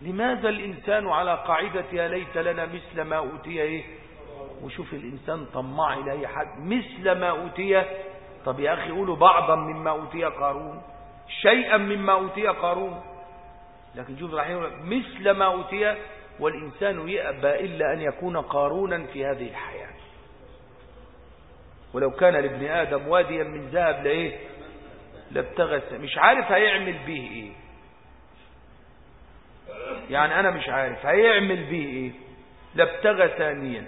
A: لماذا الإنسان على قاعدة ليت لنا مثل ما أوتي وشوف الإنسان طماع إلى أي حد مثل ما أوتي طب يا أخي قولوا بعضا مما أوتي قارون شيئا مما أوتي قارون. لكن شوف رحمه مثل ما أوتي والإنسان يأبى إلا أن يكون قارونا في هذه الحياة. ولو كان لابن آدم واديا من ذهب لإيه؟ لابتغت مش عارف هيعمل به إيه. يعني أنا مش عارف هيعمل به إيه. لابتغى ثانيا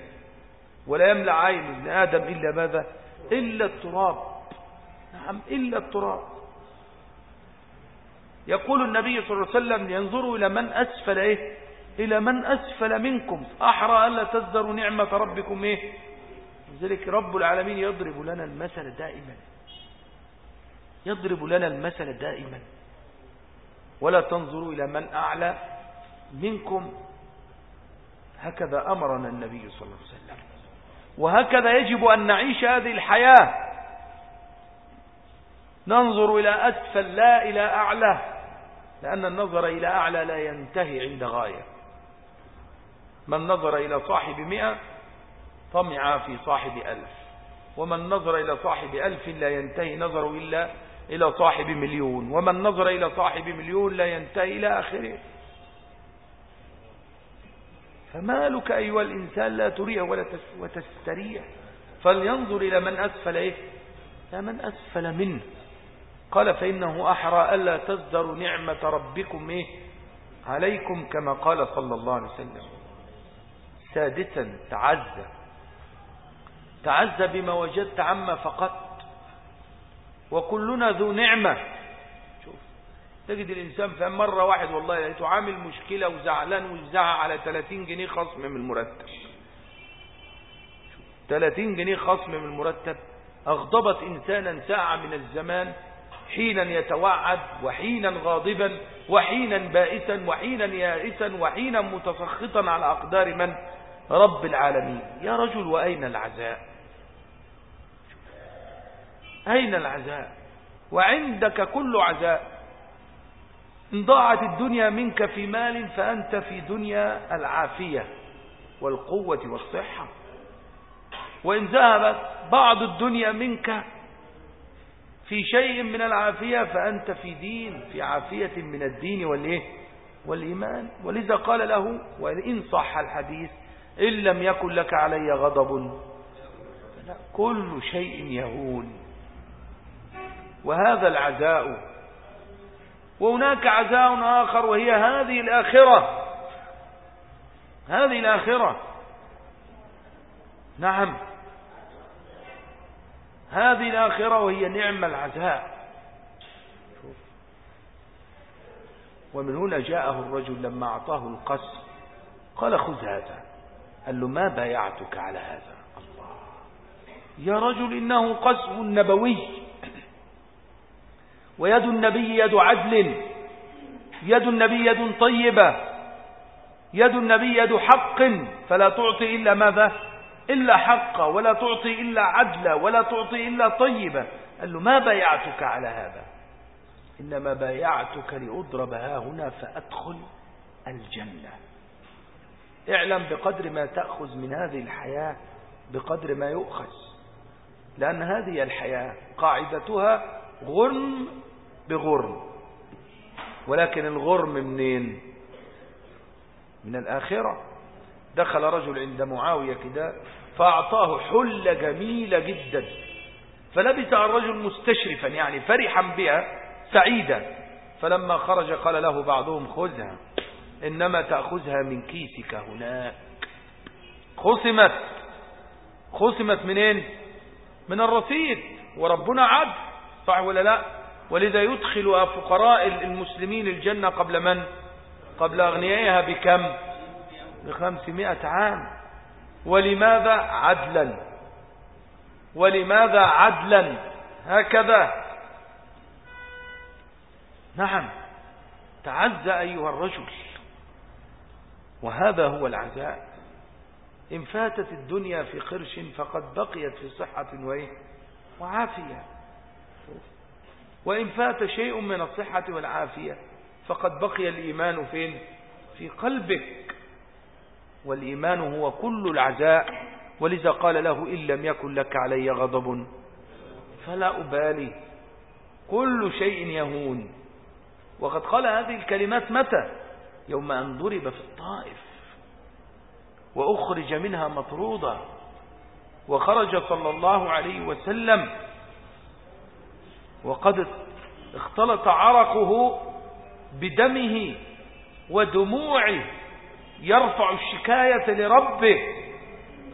A: ولا يملع عين ابن آدم إلا ماذا؟ إلا التراب. نعم إلا التراب. يقول النبي صلى الله عليه وسلم ينظروا إلى من أسفل إيه؟ إلى من أسفل منكم. أحرى ألا تزدروا نعمة ربكم إيه؟ لذلك رب العالمين يضرب لنا المثل دائما. يضرب لنا المثل دائما. ولا تنظروا إلى من أعلى منكم. هكذا أمرنا النبي صلى الله عليه وسلم. وهكذا يجب أن نعيش هذه الحياة. ننظر إلى أسفل لا إلى أعلى لأن النظر إلى أعلى لا ينتهي عند غاية. من نظر إلى صاحب مئة طمع في صاحب ألف. ومن نظر إلى صاحب ألف لا ينتهي نظره إلا إلى صاحب مليون. ومن نظر إلى صاحب مليون لا ينتهي إلى آخره. فمالك أيها الإنسان لا تريع ولا وتستريح فلينظر إلى من أسفل إيه؟ إلى من أسفل منه. قال فإنه أحرى ألا تزدروا نعمة ربكم إيه؟ عليكم كما قال صلى الله عليه وسلم. سادسا تعزى تعزى بما وجدت عما فقدت. وكلنا ذو نعمة. تجد الإنسان فهم مرة واحد والله لقيته عامل مشكلة وزعلان وزعى على 30 جنيه خصم من المرتب. 30 جنيه خصم من المرتب. أغضبت إنسانا ساعة من الزمان حينا يتوعد وحينا غاضبا وحينا بائسا وحينا يائسا وحينا متسخطا على أقدار من؟ رب العالمين. يا رجل وأين العزاء؟ أين العزاء؟ وعندك كل عزاء. إن ضاعت الدنيا منك في مال فأنت في دنيا العافية والقوة والصحة. وإن ذهبت بعض الدنيا منك في شيء من العافية فأنت في دين في عافية من الدين والإيه؟ والإيمان. ولذا قال له وإن صح الحديث إن لم يكن لك علي غضب. كل شيء يهون. وهذا العزاء وهناك عزاء آخر وهي هذه الآخرة. هذه الآخرة. نعم. هذه الآخرة وهي نعم العزاء. ومن هنا جاءه الرجل لما أعطاه القسم. قال خذ هذا. قال له ما بايعتك على هذا؟ الله. يا رجل إنه قسم نبوي. ويد النبي يد عدل. يد النبي يد طيبة. يد النبي يد حق. فلا تعطي إلا ماذا؟ إلا حقا ولا تعطي إلا عدلا ولا تعطي إلا طيبة. قال له ما بايعتك على هذا؟ إنما بايعتك لأضرب ها هنا فأدخل الجنة. اعلم بقدر ما تأخذ من هذه الحياة بقدر ما يؤخذ. لأن هذه الحياة قاعدتها غرم بغرم. ولكن الغرم منين؟ من الآخرة. دخل رجل عند معاوية كده فأعطاه حلة جميلة جدا. فلبسها الرجل مستشرفا يعني فرحا بها سعيدا. فلما خرج قال له بعضهم خذها. إنما تأخذها من كيسك هناك. خصمت. خصمت منين؟ من الرصيد. وربنا عد صح ولا لا؟ ولذا يدخل فقراء المسلمين الجنة قبل من؟ قبل أغنيائها بكم؟ لخمسمائة عام. ولماذا عدلا؟ ولماذا عدلا؟ هكذا. نعم. تعزى أيها الرجل. وهذا هو العزاء. إن فاتت الدنيا في قرش فقد بقيت في صحة وعافية. وإن فات شيء من الصحة والعافية فقد بقي الإيمان فين؟ في قلبك. والإيمان هو كل العزاء ولذا قال له إن لم يكن لك علي غضب. فلا أبالي كل شيء يهون. وقد قال هذه الكلمات متى؟ يوم أن ضرب في الطائف وأخرج منها مطرودا وخرج صلى الله عليه وسلم وقد اختلط عرقه بدمه ودموعه يرفع الشكاية لربه.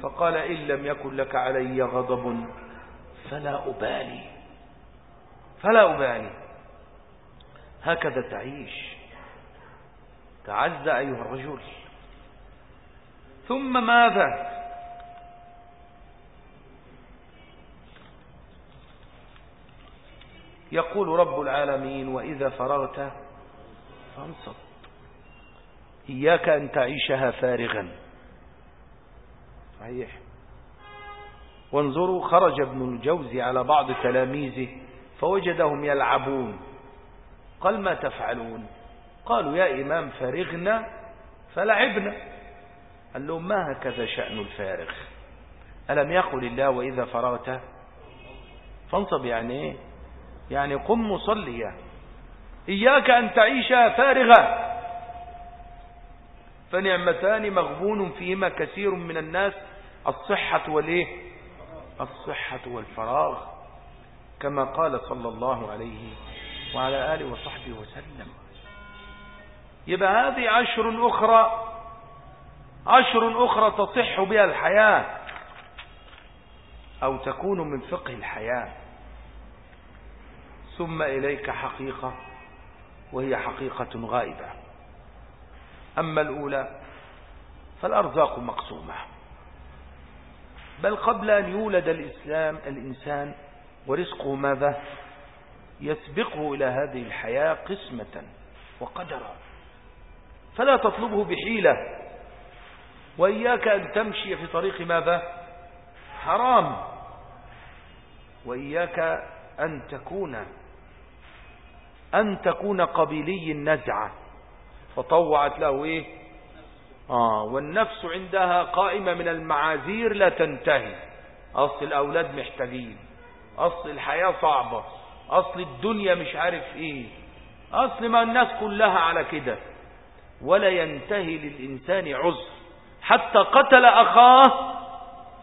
A: فقال إن لم يكن لك علي غضب فلا أبالي فلا أبالي. هكذا تعيش تعز أيها الرجل. ثم ماذا؟ يقول رب العالمين وإذا فرغت فانصب إياك أن تعيشها فارغا. صحيح. وانظروا خرج ابن الجوزي على بعض تلاميذه فوجدهم يلعبون. قال ما تفعلون؟ قالوا يا إمام فارغنا فلعبنا. قال لهم ما هكذا شأن الفارغ؟ ألم يقل الله وإذا فرغت فانصب يعني إيه؟ يعني قم مصليا. إياك أن تعيش فارغا. فنعمتان مغبون فيهما كثير من الناس. الصحة والإيه؟ الصحة والفراغ. كما قال صلى الله عليه وعلى آله وصحبه وسلم. يبقى هذه عشر أخرى عشر أخرى تصح بها الحياة أو تكون من فقه الحياة. ثم إليك حقيقة وهي حقيقة غائبة. أما الأولى فالأرزاق مقسومة. بل قبل أن يولد الإسلام الإنسان ورزقه ماذا؟ يسبقه إلى هذه الحياة قسمة وقدرا. فلا تطلبه بحيلة. وإياك أن تمشي في طريق ماذا؟ حرام. وإياك أن تكون أن تكون قبيلي النزعة. فطوعت له إيه؟ آه والنفس عندها قائمة من المعاذير لا تنتهي. أصل الأولاد محتاجين. أصل الحياة صعبة. أصل الدنيا مش عارف إيه. أصل ما الناس كلها على كده. ولا ينتهي للإنسان عذر. حتى قتل أخاه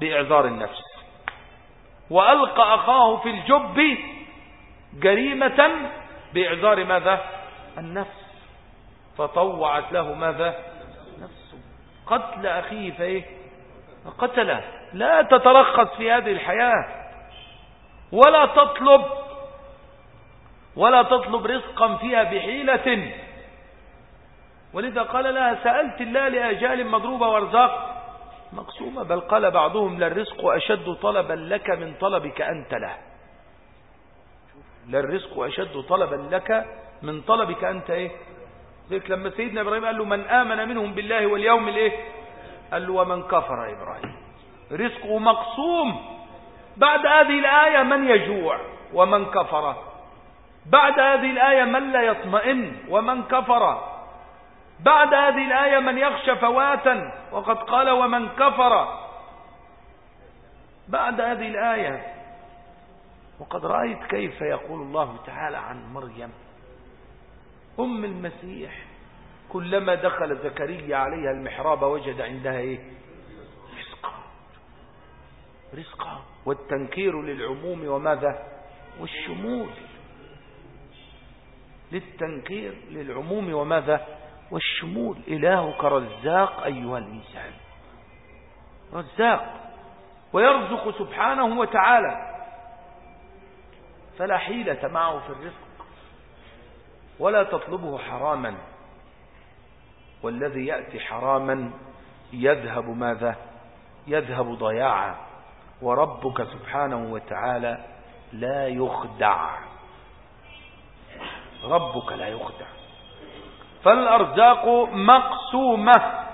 A: بإعذار النفس. وألقى أخاه في الجب جريمة بإعذار ماذا؟ النفس. فطوعت له ماذا؟ نفسه قتل أخيه فإيه؟ قتله لا تترخص في هذه الحياة. ولا تطلب ولا تطلب رزقا فيها بحيلة. ولذا قال لها سألت الله لأجال مضروبة وأرزاق. مقسومة بل قال بعضهم للرزق أشد طلبا لك من طلبك أنت له. للرزق أشد طلبا لك من طلبك أنت إيه؟ ذلك لما سيدنا إبراهيم قال له من آمن منهم بالله واليوم الإيه؟ قال له ومن كفر إبراهيم. رزقه مقسوم. بعد هذه الآية من يجوع؟ ومن كفر. بعد هذه الآية من لا يطمئن؟ ومن كفر. بعد هذه الآية من يخشى فواتا؟ وقد قال ومن كفر. بعد هذه الآية وقد رأيت كيف يقول الله تعالى عن مريم أم المسيح كلما دخل زكريا عليها المحراب وجد عندها إيه؟ رزقا. رزقا. والتنكير للعموم وماذا؟ والشمول. للتنكير للعموم وماذا؟ والشمول. إلهك رزاق أيها الإنسان. رزاق. ويرزق سبحانه وتعالى. فلا حيلة معه في الرزق ولا تطلبه حراما. والذي يأتي حراما يذهب ماذا؟ يذهب ضياعا. وربك سبحانه وتعالى لا يخدع. ربك لا يخدع. فالأرزاق مقسومة.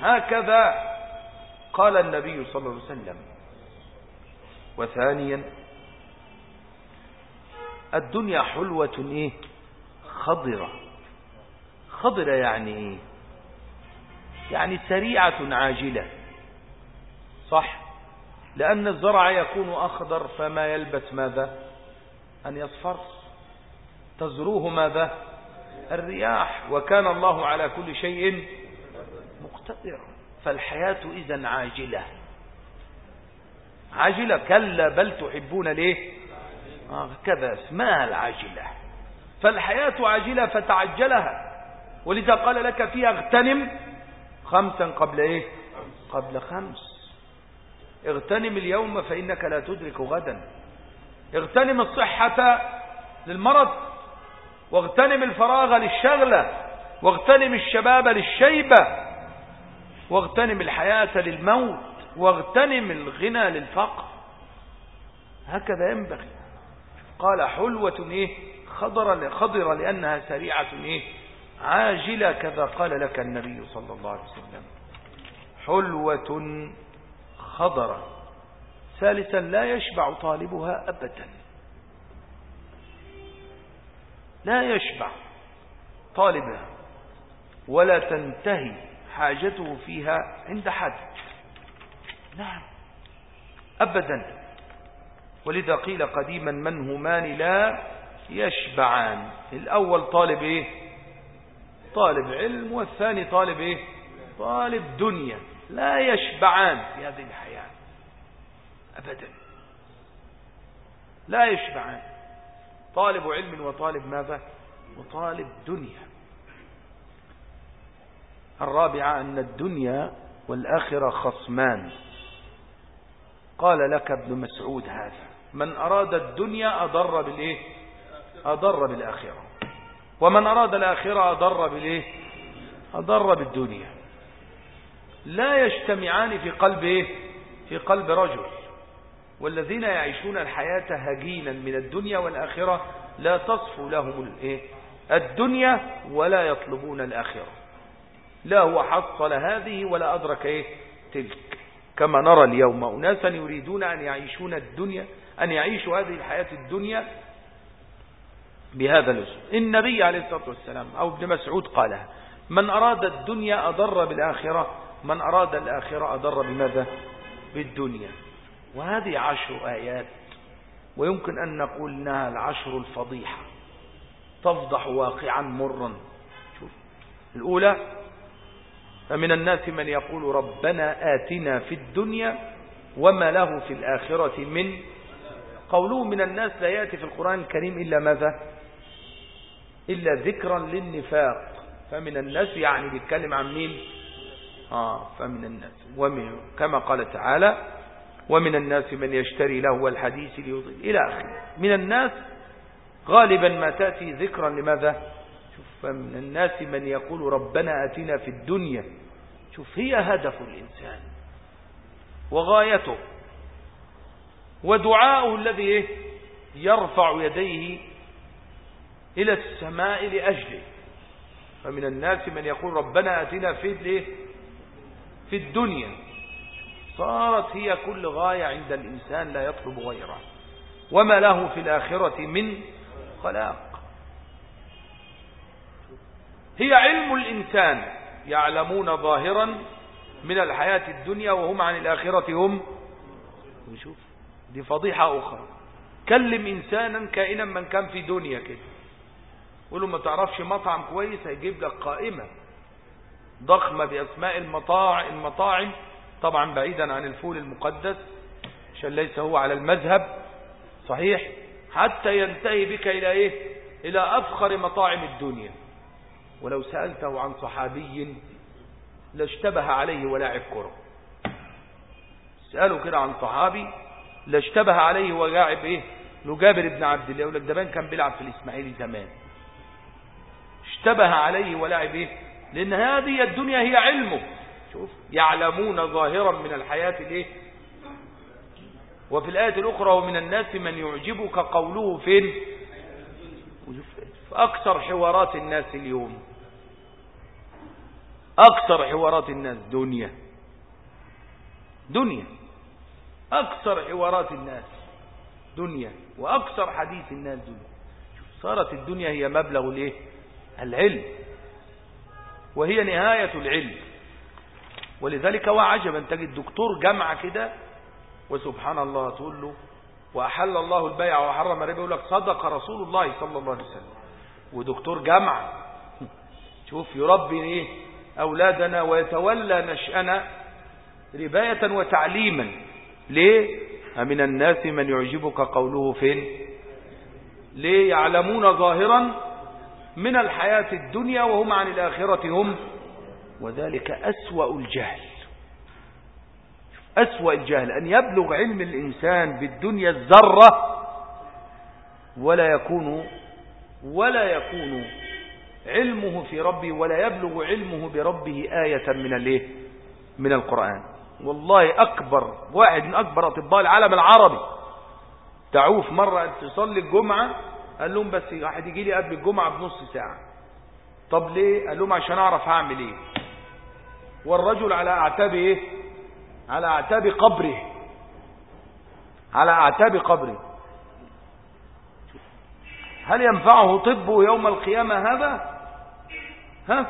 A: هكذا قال النبي صلى الله عليه وسلم. وثانيا الدنيا حلوة إيه؟ خضرة. خضرة يعني إيه؟ يعني سريعة عاجلة. صح؟ لأن الزرع يكون أخضر فما يلبس ماذا؟ أن يصفر. تزروه ماذا؟ الرياح. وكان الله على كل شيء مقتدر فالحياة إذا عاجلة. عاجلة كلا بل تحبون ليه؟ هكذا اسمها العاجلة فالحياة عاجلة فتعجلها. ولذا قال لك فيها اغتنم خمسا قبل إيه؟ قبل خمس. اغتنم اليوم فإنك لا تدرك غدا. اغتنم الصحة للمرض واغتنم الفراغ للشغلة واغتنم الشباب للشيبة واغتنم الحياة للموت واغتنم الغنى للفقر. هكذا ينبغي. قال حلوة إيه؟ خضر خضر لأنها سريعة إيه؟ عاجلة كذا قال لك النبي صلى الله عليه وسلم. حلوة خضرة ثالثا لا يشبع طالبها أبدا. لا يشبع طالبها ولا تنتهي حاجته فيها عند حد. نعم. أبدا. ولذا قيل قديما من همان لا يشبعان. الأول طالب إيه؟ طالب علم والثاني طالب إيه؟ طالب دنيا. لا يشبعان في هذه الحياة. أبدا. لا يشبعان. طالب علم وطالب ماذا؟ وطالب دنيا. الرابعة أن الدنيا والآخرة خصمان. قال لك ابن مسعود هذا. من أراد الدنيا أضر بالإيه؟ أضر بالآخرة. ومن أراد الآخرة أضر بالإيه؟ أضر بالدنيا. لا يجتمعان في قلب إيه؟ في قلب رجل. والذين يعيشون الحياة هجينا من الدنيا والآخرة لا تصفو لهم الإيه الدنيا ولا يطلبون الآخرة. لا هو حصل هذه ولا أدرك إيه؟ تلك. كما نرى اليوم أناسا يريدون أن يعيشون الدنيا أن يعيشوا هذه الحياة الدنيا بهذا الأسلوب. النبي عليه الصلاة والسلام أو ابن مسعود قالها من أراد الدنيا أضر بالآخرة من أراد الآخرة أضر بماذا؟ بالدنيا. وهذه عشر آيات ويمكن أن نقول أنها العشر الفضيحة. تفضح واقعا مرا. شوف الأولى فمن الناس من يقول ربنا آتنا في الدنيا وما له في الآخرة من قوله من الناس لا يأتي في القرآن الكريم إلا ماذا؟ إلا ذكرا للنفاق. فمن الناس يعني بيتكلم عن مين؟ آه فمن الناس. ومن كما قال تعالى ومن الناس من يشتري له الحديث ليضل. إلى آخره. من الناس غالبا ما تأتي ذكرا لماذا؟ شوف فمن الناس من يقول ربنا أتنا في الدنيا. شوف هي هدف الإنسان. وغايته. ودعاؤه الذي إيه؟ يرفع يديه إلى السماء لأجله. فمن الناس من يقول ربنا أتنا في في الدنيا. صارت هي كل غاية عند الإنسان لا يطلب غيره وما له في الآخرة من خلاق. هي علم الإنسان يعلمون ظاهرا من الحياة الدنيا وهم عن الآخرة هم. وشوف دي فضيحة أخرى. كلم إنسانا كائنا من كان في دنيا كده. قوله ما تعرفش مطعم كويس هيجيب لك قائمة ضخمة بأسماء المطاعم المطاعم طبعا بعيدا عن الفول المقدس عشان ليس هو على المذهب. صحيح؟ حتى ينتهي بك إلى إيه؟ إلى أفخر مطاعم الدنيا. ولو سألته عن صحابي لاشتبه عليه ولاعب كرة سأله كده عن صحابي لاشتبه عليه ولاعب إيه لجابر بن عبد الله. يقول لك ده كان بيلعب في الإسماعيلي زمان. اشتبه عليه ولاعب إيه؟ لأن هذه الدنيا هي علمه. شوف يعلمون ظاهرا من الحياة الايه وفي الآية الأخرى ومن الناس من يعجبك قوله فين في أكثر حوارات الناس اليوم. أكثر حوارات الناس دنيا. دنيا. أكثر حوارات الناس دنيا وأكثر حديث الناس دنيا. صارت الدنيا هي مبلغ الإيه؟ العلم. وهي نهاية العلم. ولذلك وعجبا تجد دكتور جامعة كده وسبحان الله تقول له وأحل الله البيع وحرم الربا يقول لك صدق رسول الله صلى الله عليه وسلم. ودكتور جامعة شوف يربي إيه؟ أولادنا ويتولى نشأنا رباية وتعليما. ليه؟ أمن الناس من يعجبك قوله فين ليه يعلمون ظاهرا من الحياة الدنيا وهم عن الآخرة هم؟ وذلك أسوأ الجهل. أسوأ الجهل أن يبلغ علم الإنسان بالدنيا الذرة ولا يكون ولا يكون علمه في ربه ولا يبلغ علمه بربه آية من الايه من القرآن. والله أكبر واحد من أكبر أطباء العالم العربي. تعوف مرة تصلي الجمعة قال لهم بس واحد يجي لي قبل الجمعة بنص ساعة. طب ليه؟ قال لهم عشان أعرف هعمل إيه. والرجل على أعتاب إيه؟ على أعتاب قبره. على أعتاب قبره. هل ينفعه طبه يوم القيامة هذا؟ ها؟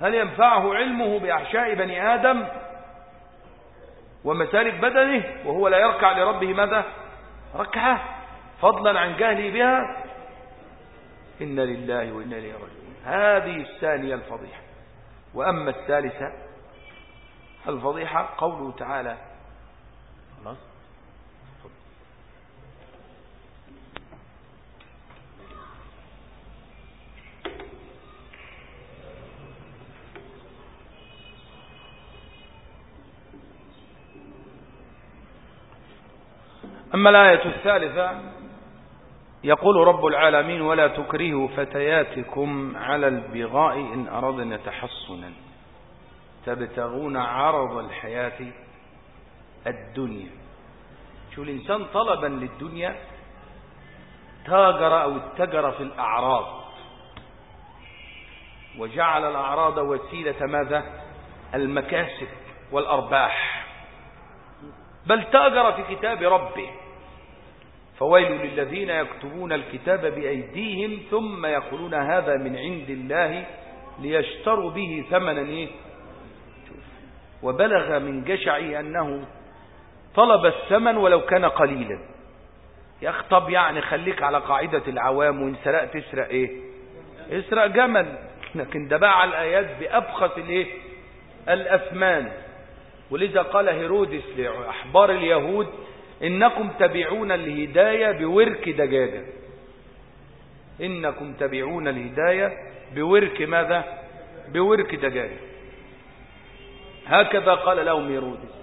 A: هل ينفعه علمه بأحشاء بني آدم؟ ومسالك بدنه وهو لا يركع لربه ماذا؟ ركعة. فضلا عن جهله بها. إن لله وإنا إليه راجعون. هذه الثانية الفضيحة. وأما الثالثة الفضيحة قوله تعالى أما الآية الثالثة يقول رب العالمين ولا تكرهوا فتياتكم على البغاء إن أردنا تحصنا. تبتغون عرض الحياة الدنيا. شو الإنسان طلبا للدنيا؟ تاجر أو اتجر في الأعراض. وجعل الأعراض وسيلة ماذا؟ المكاسب والأرباح. بل تأجر في كتاب ربه. فويل للذين يكتبون الكتاب بأيديهم ثم يقولون هذا من عند الله ليشتروا به ثمنا إيه؟ وبلغ من جشعه أنه طلب الثمن ولو كان قليلا. يخطب يعني خليك على قاعدة العوام وإن سرقت تسرق إيه؟ اسرق جمل. لكن ده باع الآيات بأبخس الإيه الأثمان. ولذا قال هيرودس لأحبار اليهود إنكم تبيعون الهداية بورك دجاجة. إنكم تبيعون الهداية بورك ماذا؟ بورك دجاجة. هكذا قال لهم هيرودس.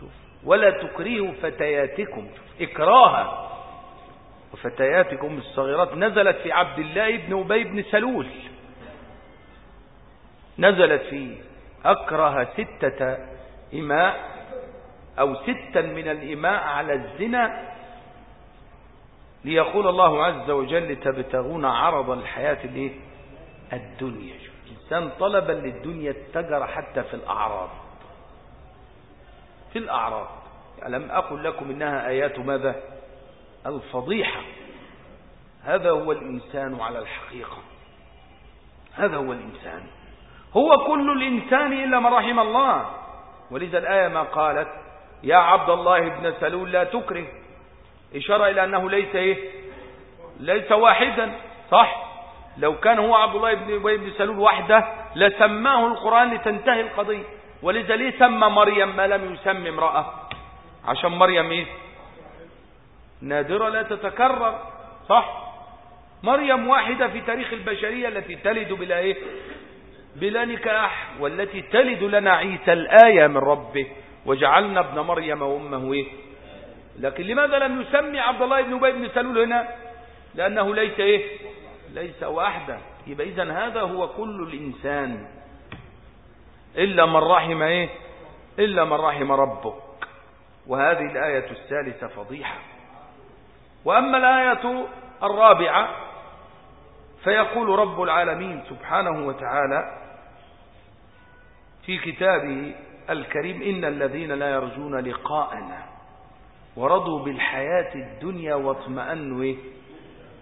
A: شوف ولا تكرهوا فتياتكم. شوف إكراها. وفتياتكم الصغيرات. نزلت في عبد الله بن أبي بن سلول. نزلت في أكره ستة إماء أو ستا من الإماء على الزنا ليقول الله عز وجل تبتغون عرض الحياة الدنيا. إنسان طلبا للدنيا اتجر حتى في الأعراض. في الأعراض. ألم أقل لكم إنها آيات ماذا؟ الفضيحة. هذا هو الإنسان على الحقيقة. هذا هو الإنسان. هو كل الإنسان إلا من رحم الله. ولذا الآية ما قالت يا عبد الله بن سلول لا تكره. إشارة إلى أنه ليس إيه؟ ليس واحدا صح؟ لو كان هو عبد الله بن أبي بن سلول وحده لسماه القرآن لتنتهي القضية. ولذا ليه سمى مريم ما لم يسمى امرأة؟ عشان مريم إيه؟ نادرة لا تتكرر صح؟ مريم واحدة في تاريخ البشرية التي تلد بلا إيه؟ بلا نكاح والتي تلد لنا عيسى الآية من ربه وجعلنا ابن مريم وأمه إيه؟ لكن لماذا لم يسمي عبد الله بن أبي بن سلول هنا؟ لأنه ليس إيه؟ ليس واحدا يبقى إذا هذا هو كل الإنسان. إلا من رحم إيه؟ إلا من رحم ربك. وهذه الآية الثالثة فضيحة. وأما الآية الرابعة فيقول رب العالمين سبحانه وتعالى في كتابه الكريم إن الذين لا يرجون لقاءنا ورضوا بالحياة الدنيا واطمأنوا؟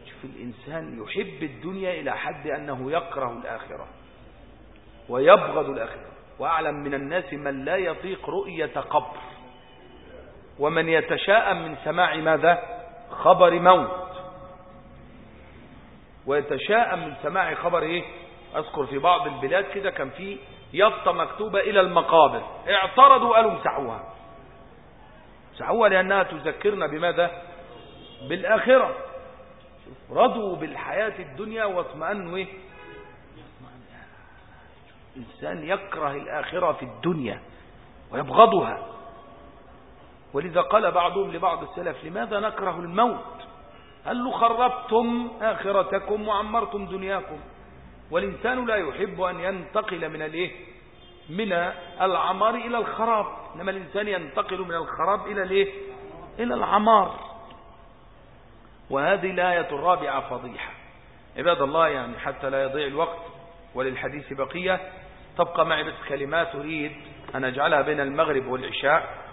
A: شوف الإنسان يحب الدنيا إلى حد أنه يكره الآخرة ويبغض الآخرة. وأعلم من الناس من لا يطيق رؤية قبر ومن يتشاءم من سماع ماذا؟ خبر موت. ويتشاءم من سماع خبر إيه؟ أذكر في بعض البلاد كده كان في يافطه مكتوبة إلى المقابر. اعترضوا قالوا امسحوها امسحوها لأنها تذكرنا بماذا؟ بالآخرة. رضوا بالحياة الدنيا واطمأنوا إيه؟ إنسان يكره الآخرة في الدنيا ويبغضها. ولذا قال بعضهم لبعض السلف لماذا نكره الموت؟ له خربتم آخرتكم وعمرتم دنياكم؟ والإنسان لا يحب أن ينتقل من الإيه؟ من العمار إلى الخراب. إنما الإنسان ينتقل من الخراب إلى الإيه؟ إلى العمار. وهذه الآية الرابعة فضيحة. عباد الله يعني حتى لا يضيع الوقت وللحديث بقية تبقى معي بس كلمات أريد أن أجعلها بين المغرب والعشاء.